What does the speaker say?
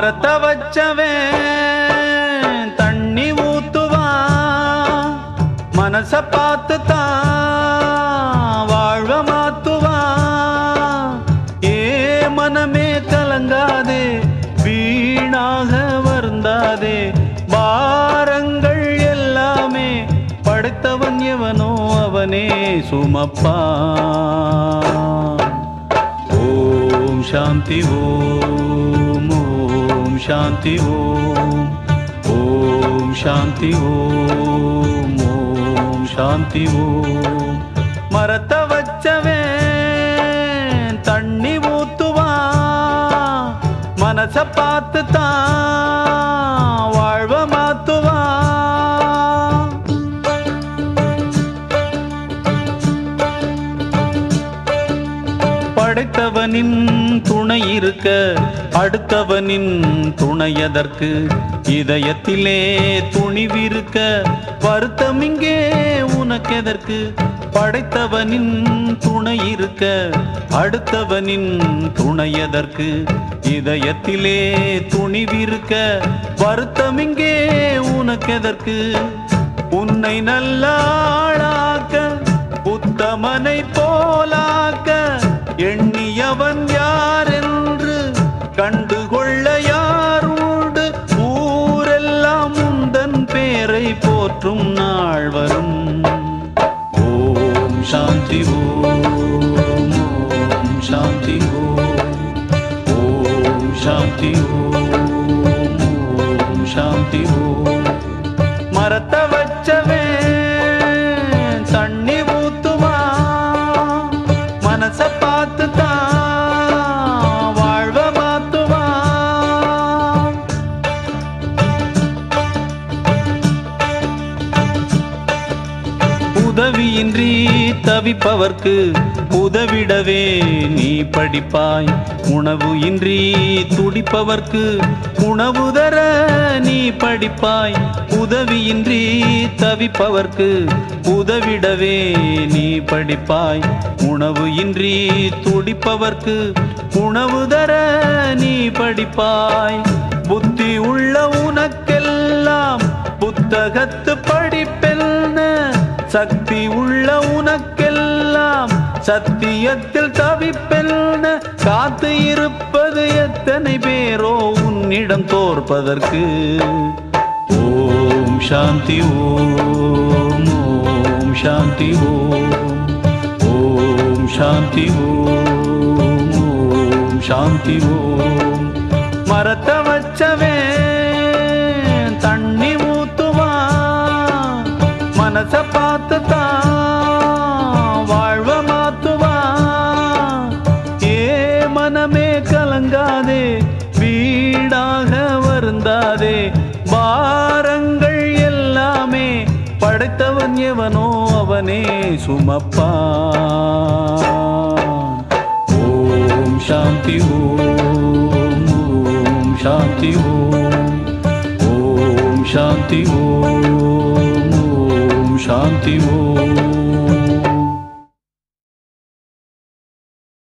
மரத்தை வச்சவன் தண்ணி ஊத்துவான் மனச பார்த்து தான் வாழ்வ மாத்துவான். ஏ மனமே கலங்காதே வீணாக வருந்தாதே. பாரங்கள் எல்லாமே படைத்தவன் எவனோ அவனே சுமப்பா. ஓம் சாந்தி ஓம் शान्ति ॐ ॐ शान्ति ॐ ॐ शान्ति ॐ ओ मरतवच्चवे तण्डि मूत्वा मनसपा படைத்தவனின் துணை இருக்க அடுத்தவனின் துணையதற்கு இதயத்திலே துணிவிருக்க வருத்தம் இங்கே உனக்கெதற்கு? படைத்தவனின் துணை இருக்க அடுத்தவனின் துணையதற்கு இதயத்திலே துணிவிருக்க வருத்தம் இங்கே உனக்கெதற்கு? உன்னை நல்லாளாக்க புத்தமனை போலாக்க அவன் யார் என்று கண்டுகொள்ள யாரோடு? ஊரெல்லாம் உந்தன் பேரை போற்றும் நாள் வரும் ஓம் சாந்தி ஓம் ஓம் சாந்தி ஓம் ஓம் சாந்தி ஓம் ஓம் சாந்தி ஓம். மரத்த வச்சவே உதவியின்றி தவிப்பவர்க்கு உதவிடவே நீ படிப்பாய். உணவு இன்றி துடிப்பவர்க்கு உணவு தர நீ படிப்பாய். உதவியின்றி தவிப்பவர்க்கு உதவிடவே நீ படிப்பாய். உணவு இன்றி துடிப்பவர்க்கு உணவு தர நீ படிப்பாய். புத்தி உள்ள உனக்கெல்லாம் புத்தகத்து படிப்பெல்லாம் சக்தி உள்ள உனக்கெல்லாம் சத்தியத்தில் தவிப்பெல்ல காத்து இருப்பது எத்தனை பேரோ உன்னிடம் தோற்பதற்கு? ஓம் சாந்தி ஓம் ஓம் சாந்தி ஓம் ஓம் சாந்தி ஓம் ஓம் சாந்தி ஓம். மரத்தை வச்சவே தண்ணி ஊத்துவா மனச மனமே கலங்காதே வீடாக வருந்தாதே. பாரங்கள் எல்லாமே படைத்தவன் எவனோ அவனே சுமப்பா. ஓம் சாந்தி ஓம் ஓம் சாந்தி ஓம். ஓம் சாந்தி ஓம். ஓம் சாந்தி ஓம்.